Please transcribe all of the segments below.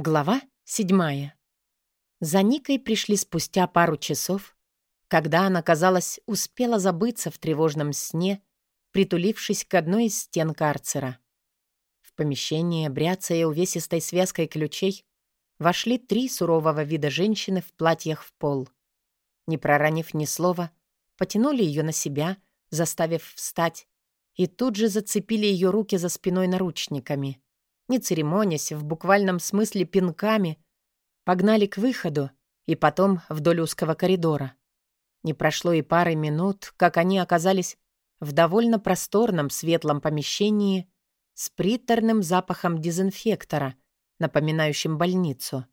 Глава седьмая. За Никой пришли спустя пару часов, когда она, казалось, успела забыться в тревожном сне, притулившись к одной из стен карцера. В помещение, бряцая увесистой связкой ключей, вошли три сурового вида женщины в платьях в пол. Не проронив ни слова, потянули ее на себя, заставив встать, и тут же зацепили ее руки за спиной наручниками — не церемонясь, в буквальном смысле пинками, погнали к выходу и потом вдоль узкого коридора. Не прошло и пары минут, как они оказались в довольно просторном светлом помещении с приторным запахом дезинфектора, напоминающим больницу.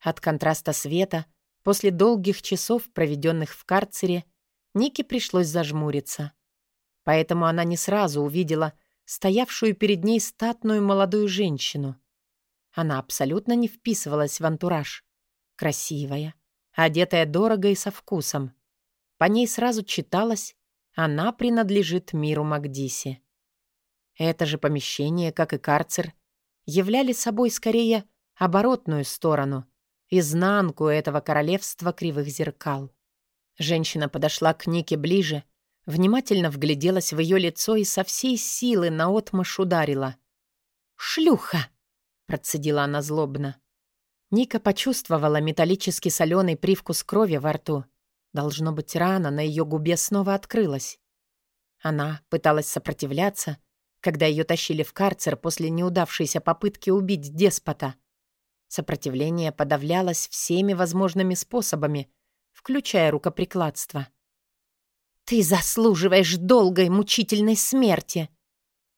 От контраста света, после долгих часов, проведенных в карцере, Нике пришлось зажмуриться. Поэтому она не сразу увидела — стоявшую перед ней статную молодую женщину. Она абсолютно не вписывалась в антураж. Красивая, одетая дорого и со вкусом. По ней сразу читалось «Она принадлежит миру Макдиси». Это же помещение, как и карцер, являли собой скорее оборотную сторону, изнанку этого королевства кривых зеркал. Женщина подошла к Нике ближе — Внимательно вгляделась в ее лицо и со всей силы наотмашь ударила. «Шлюха!» — процедила она злобно. Ника почувствовала металлический соленый привкус крови во рту. Должно быть, рана на ее губе снова открылась. Она пыталась сопротивляться, когда ее тащили в карцер после неудавшейся попытки убить деспота. Сопротивление подавлялось всеми возможными способами, включая рукоприкладство. «Ты заслуживаешь долгой мучительной смерти!»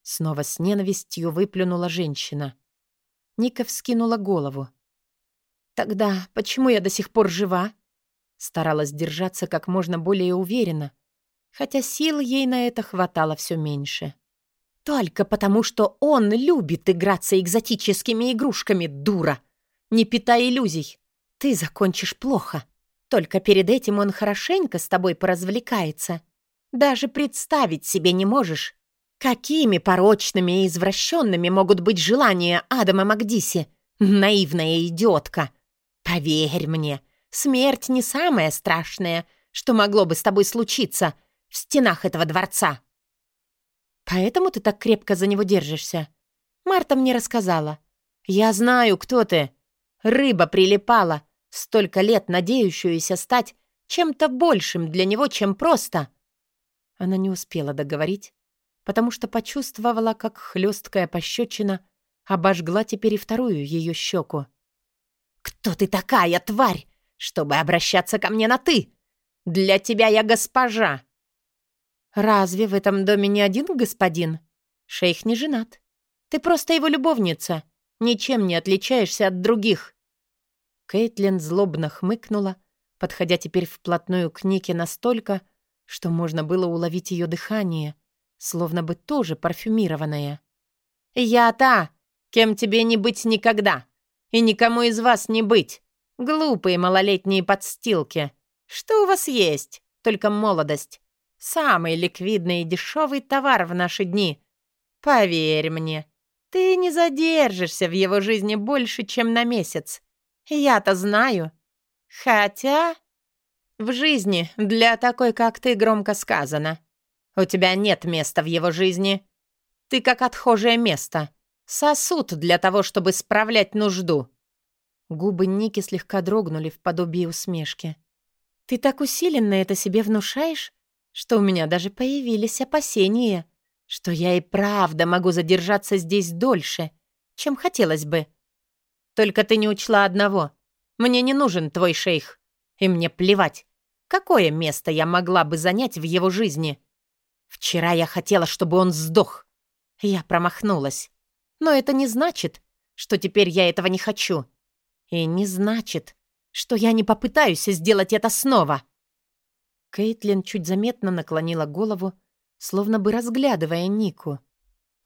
Снова с ненавистью выплюнула женщина. Ника вскинула голову. «Тогда почему я до сих пор жива?» Старалась держаться как можно более уверенно, хотя сил ей на это хватало все меньше. «Только потому, что он любит играться экзотическими игрушками, дура! Не питай иллюзий! Ты закончишь плохо!» Только перед этим он хорошенько с тобой поразвлекается. Даже представить себе не можешь, какими порочными и извращенными могут быть желания Адама Макдиси, наивная идиотка. Поверь мне, смерть не самое страшное, что могло бы с тобой случиться в стенах этого дворца. Поэтому ты так крепко за него держишься. Марта мне рассказала. Я знаю, кто ты. Рыба прилипала, столько лет надеющуюся стать чем-то большим для него, чем просто. Она не успела договорить, потому что почувствовала, как хлесткая пощечина обожгла теперь и вторую ее щеку. «Кто ты такая, тварь, чтобы обращаться ко мне на «ты»? Для тебя я госпожа!» «Разве в этом доме не один господин? Шейх не женат. Ты просто его любовница, ничем не отличаешься от других». Кейтлин злобно хмыкнула, подходя теперь вплотную к Нике настолько, что можно было уловить ее дыхание, словно бы тоже парфюмированное. «Я та, кем тебе не быть никогда, и никому из вас не быть. Глупые малолетние подстилки. Что у вас есть? Только молодость. Самый ликвидный и дешевый товар в наши дни. Поверь мне, ты не задержишься в его жизни больше, чем на месяц. Я-то знаю. Хотя... В жизни для такой, как ты, громко сказано. У тебя нет места в его жизни. Ты как отхожее место. Сосуд для того, чтобы справлять нужду». Губы Ники слегка дрогнули в подобии усмешки. «Ты так усиленно это себе внушаешь, что у меня даже появились опасения, что я и правда могу задержаться здесь дольше, чем хотелось бы. Только ты не учла одного. Мне не нужен твой шейх. И мне плевать, какое место я могла бы занять в его жизни. Вчера я хотела, чтобы он сдох. Я промахнулась. Но это не значит, что теперь я этого не хочу. И не значит, что я не попытаюсь сделать это снова. Кейтлин чуть заметно наклонила голову, словно бы разглядывая Нику.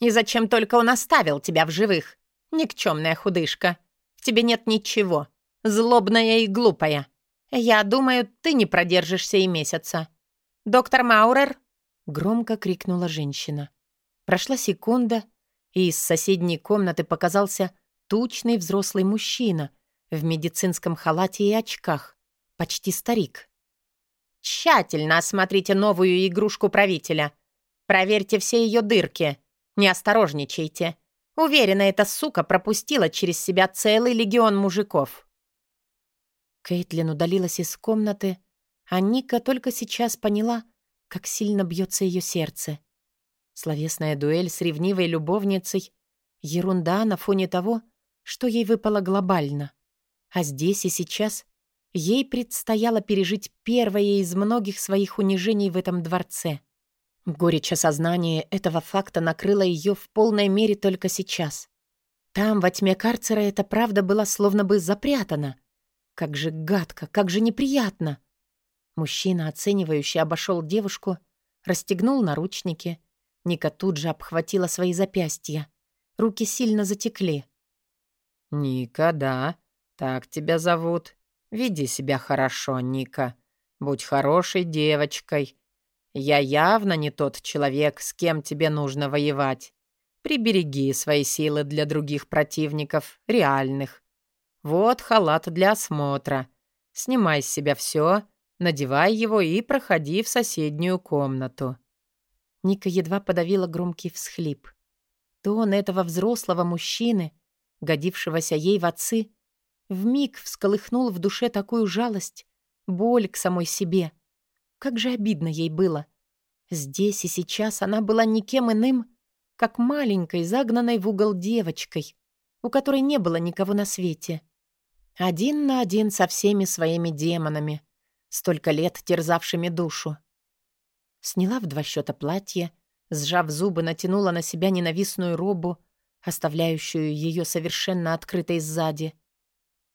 «И зачем только он оставил тебя в живых? Никчемная худышка. Тебе нет ничего. Злобная и глупая. Я думаю, ты не продержишься и месяца. Доктор Маурер?» Громко крикнула женщина. Прошла секунда, и из соседней комнаты показался Тучный взрослый мужчина в медицинском халате и очках. Почти старик. «Тщательно осмотрите новую игрушку правителя. Проверьте все ее дырки. Не осторожничайте. Уверена, эта сука пропустила через себя целый легион мужиков». Кейтлин удалилась из комнаты, а Ника только сейчас поняла, как сильно бьется ее сердце. Словесная дуэль с ревнивой любовницей — ерунда на фоне того, что ей выпало глобально. А здесь и сейчас ей предстояло пережить первое из многих своих унижений в этом дворце. Горечь осознания этого факта накрыла ее в полной мере только сейчас. Там, во тьме карцера, эта правда была словно бы запрятана. Как же гадко, как же неприятно. Мужчина, оценивающий, обошел девушку, расстегнул наручники. Ника тут же обхватила свои запястья. Руки сильно затекли. «Ника, да, так тебя зовут. Веди себя хорошо, Ника. Будь хорошей девочкой. Я явно не тот человек, с кем тебе нужно воевать. Прибереги свои силы для других противников, реальных. Вот халат для осмотра. Снимай с себя все, надевай его и проходи в соседнюю комнату». Ника едва подавила громкий всхлип. Тон этого взрослого мужчины, годившегося ей в отцы, вмиг всколыхнул в душе такую жалость, боль к самой себе. Как же обидно ей было. Здесь и сейчас она была никем иным, как маленькой, загнанной в угол девочкой, у которой не было никого на свете. Один на один со всеми своими демонами, столько лет терзавшими душу. Сняла в два счета платье, сжав зубы, натянула на себя ненавистную робу, оставляющую ее совершенно открытой сзади.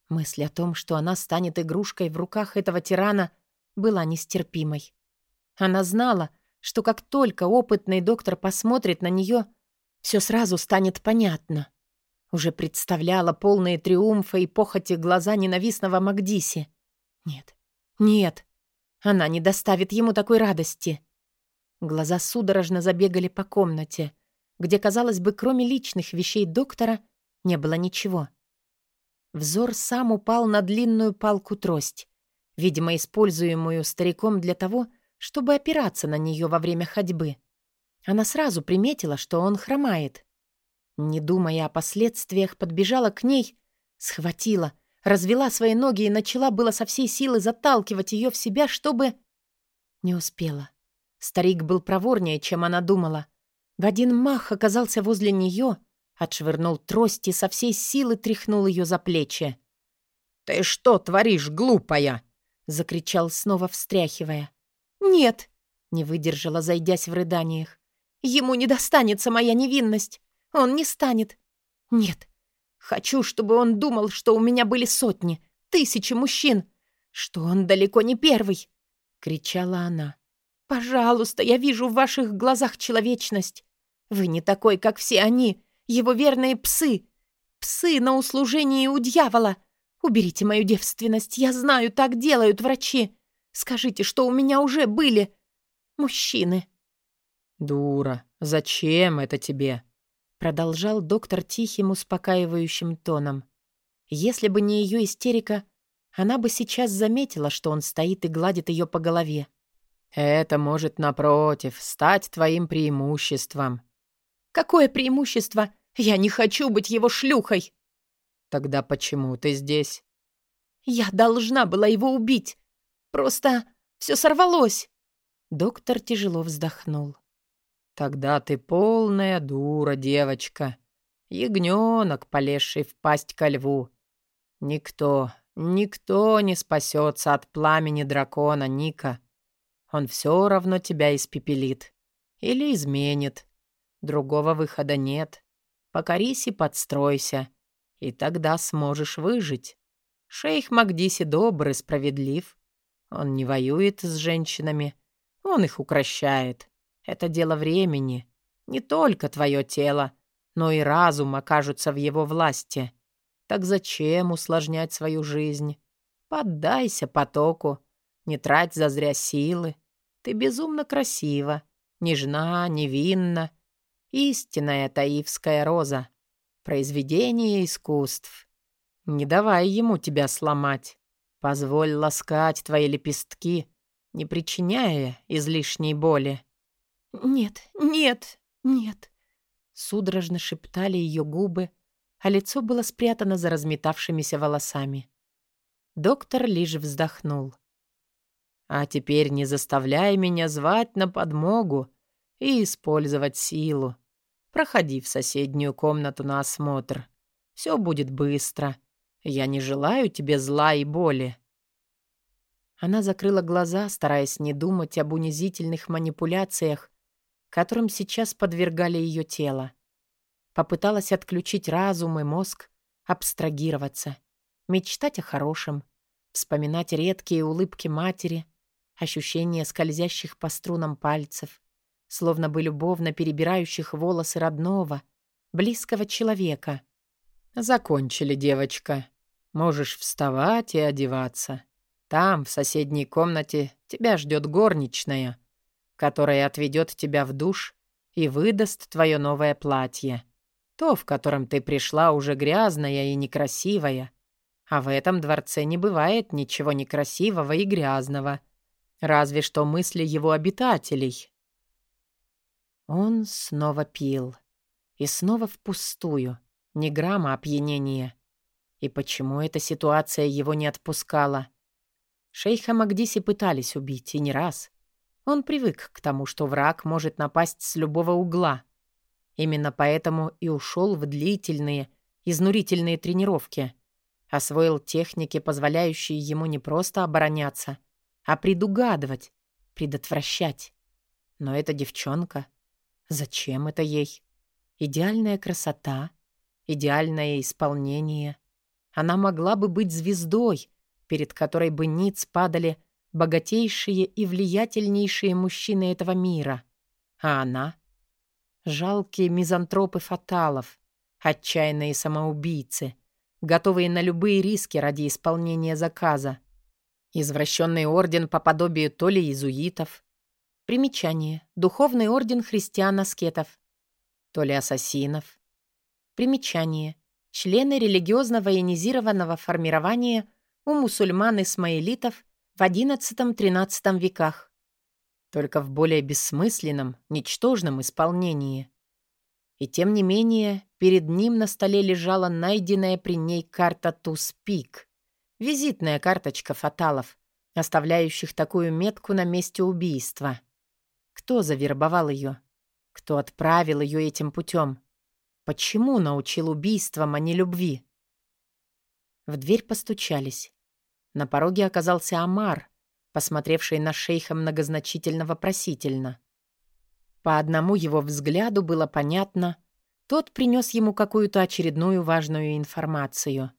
Мысль о том, что она станет игрушкой в руках этого тирана, была нестерпимой. Она знала, что как только опытный доктор посмотрит на нее, все сразу станет понятно. Уже представляла полные триумфа и похоти глаза ненавистного Магдиси. Нет, нет, она не доставит ему такой радости. Глаза судорожно забегали по комнате где, казалось бы, кроме личных вещей доктора, не было ничего. Взор сам упал на длинную палку-трость, видимо, используемую стариком для того, чтобы опираться на нее во время ходьбы. Она сразу приметила, что он хромает. Не думая о последствиях, подбежала к ней, схватила, развела свои ноги и начала было со всей силы заталкивать ее в себя, чтобы... Не успела. Старик был проворнее, чем она думала — в один мах оказался возле нее, отшвырнул трость и со всей силы тряхнул ее за плечи. «Ты что творишь, глупая?» — закричал снова, встряхивая. «Нет!» — не выдержала, зайдясь в рыданиях. «Ему не достанется моя невинность! Он не станет! Нет! Хочу, чтобы он думал, что у меня были сотни, тысячи мужчин, что он далеко не первый!» — кричала она. «Пожалуйста, я вижу в ваших глазах человечность. Вы не такой, как все они, его верные псы. Псы на услужении у дьявола. Уберите мою девственность, я знаю, так делают врачи. Скажите, что у меня уже были мужчины». «Дура, зачем это тебе?» Продолжал доктор тихим, успокаивающим тоном. Если бы не ее истерика, она бы сейчас заметила, что он стоит и гладит ее по голове. «Это может, напротив, стать твоим преимуществом. Какое преимущество? Я не хочу быть его шлюхой!» «Тогда почему ты здесь?» «Я должна была его убить. Просто все сорвалось!» Доктор тяжело вздохнул. «Тогда ты полная дура, девочка. Ягненок, полезший в пасть ко льву. Никто, никто не спасется от пламени дракона, Ника. Он все равно тебя испепелит. Или изменит. Другого выхода нет. Покорись и подстройся, и тогда сможешь выжить. Шейх Магдиси добр и справедлив. Он не воюет с женщинами, он их укращает. Это дело времени. Не только твое тело, но и разум окажутся в его власти. Так зачем усложнять свою жизнь? Поддайся потоку, не трать зазря силы. Ты безумно красива, нежна, невинна, Истинная таивская роза. Произведение искусств. Не давай ему тебя сломать. Позволь ласкать твои лепестки, не причиняя излишней боли. «Нет, нет, нет!» Судорожно шептали ее губы, а лицо было спрятано за разметавшимися волосами. Доктор лишь вздохнул. «А теперь не заставляй меня звать на подмогу и использовать силу. Проходи в соседнюю комнату на осмотр. Все будет быстро. Я не желаю тебе зла и боли». Она закрыла глаза, стараясь не думать об унизительных манипуляциях, которым сейчас подвергали ее тело. Попыталась отключить разум и мозг, абстрагироваться, мечтать о хорошем, вспоминать редкие улыбки матери, ощущения скользящих по струнам пальцев, словно бы любовно перебирающих волосы родного, близкого человека. «Закончили, девочка. Можешь вставать и одеваться. Там, в соседней комнате, тебя ждет горничная, которая отведет тебя в душ и выдаст твое новое платье. То, в котором ты пришла, уже грязная и некрасивая. А в этом дворце не бывает ничего некрасивого и грязного, разве что мысли его обитателей». Он снова пил. И снова впустую. Ни грамма опьянения. И почему эта ситуация его не отпускала? Шейха Магдиси пытались убить, и не раз. Он привык к тому, что враг может напасть с любого угла. Именно поэтому и ушел в длительные, изнурительные тренировки. Освоил техники, позволяющие ему не просто обороняться, а предугадывать, предотвращать. Но эта девчонка... Зачем это ей? Идеальная красота, идеальное исполнение. Она могла бы быть звездой, перед которой бы ниц падали богатейшие и влиятельнейшие мужчины этого мира. А она — жалкие мизантропы фаталов, отчаянные самоубийцы, готовые на любые риски ради исполнения заказа. Извращенный орден по подобию то ли иезуитов, Примечание. Духовный орден христиан-аскетов. То ли ассасинов. Примечание. Члены религиозного ионизированного формирования у мусульман-исмаилитов в XI-XIII веках. Только в более бессмысленном, ничтожном исполнении. И тем не менее, перед ним на столе лежала найденная при ней карта Туспик. Визитная карточка фаталов, оставляющих такую метку на месте убийства. Кто завербовал ее? Кто отправил ее этим путем? Почему научил убийствам, а не любви? В дверь постучались. На пороге оказался Амар, посмотревший на шейха многозначительно вопросительно. По одному его взгляду было понятно, тот принес ему какую-то очередную важную информацию.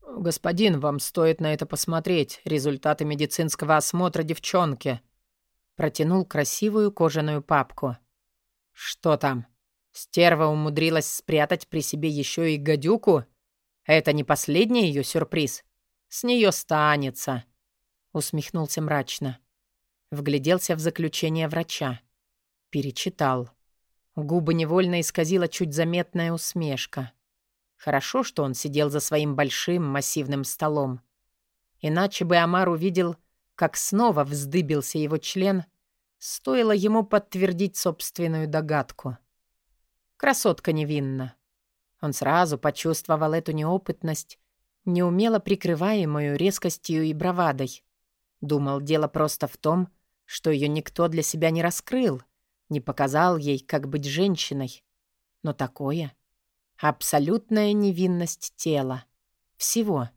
«Господин, вам стоит на это посмотреть. Результаты медицинского осмотра девчонки», Протянул красивую кожаную папку. «Что там? Стерва умудрилась спрятать при себе еще и гадюку? Это не последний ее сюрприз? С нее станется!» Усмехнулся мрачно. Вгляделся в заключение врача. Перечитал. Губы невольно исказила чуть заметная усмешка. Хорошо, что он сидел за своим большим массивным столом. Иначе бы Амар увидел как снова вздыбился его член, стоило ему подтвердить собственную догадку. Красотка невинна. Он сразу почувствовал эту неопытность, неумело прикрываемую резкостью и бравадой. Думал, дело просто в том, что ее никто для себя не раскрыл, не показал ей, как быть женщиной. Но такое... Абсолютная невинность тела. Всего.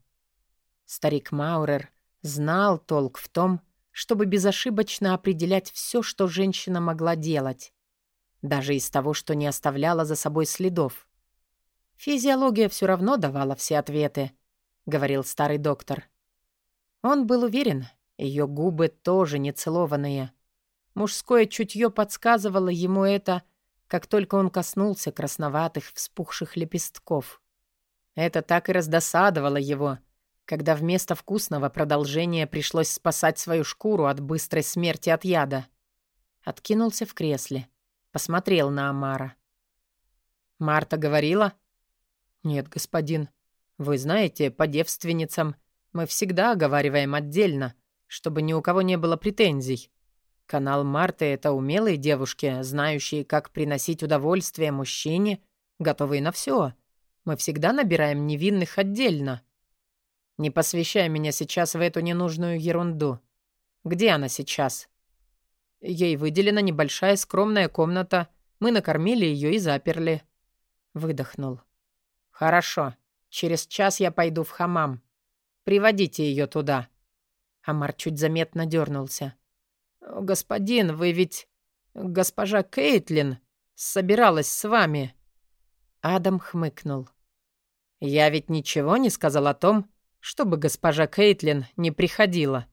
Старик Маурер Знал толк в том, чтобы безошибочно определять все, что женщина могла делать. Даже из того, что не оставляла за собой следов. «Физиология все равно давала все ответы», — говорил старый доктор. Он был уверен, ее губы тоже нецелованные. Мужское чутье подсказывало ему это, как только он коснулся красноватых вспухших лепестков. Это так и раздосадовало его, когда вместо вкусного продолжения пришлось спасать свою шкуру от быстрой смерти от яда. Откинулся в кресле, посмотрел на Амара. «Марта говорила?» «Нет, господин. Вы знаете, по девственницам мы всегда оговариваем отдельно, чтобы ни у кого не было претензий. Канал Марты — это умелые девушки, знающие, как приносить удовольствие мужчине, готовые на все. Мы всегда набираем невинных отдельно. Не посвящай меня сейчас в эту ненужную ерунду. Где она сейчас? Ей выделена небольшая скромная комната. Мы накормили ее и заперли. Выдохнул. Хорошо. Через час я пойду в хамам. Приводите ее туда. Амар чуть заметно дернулся. «Господин, вы ведь... Госпожа Кейтлин собиралась с вами». Адам хмыкнул. «Я ведь ничего не сказал о том, чтобы госпожа Кейтлин не приходила».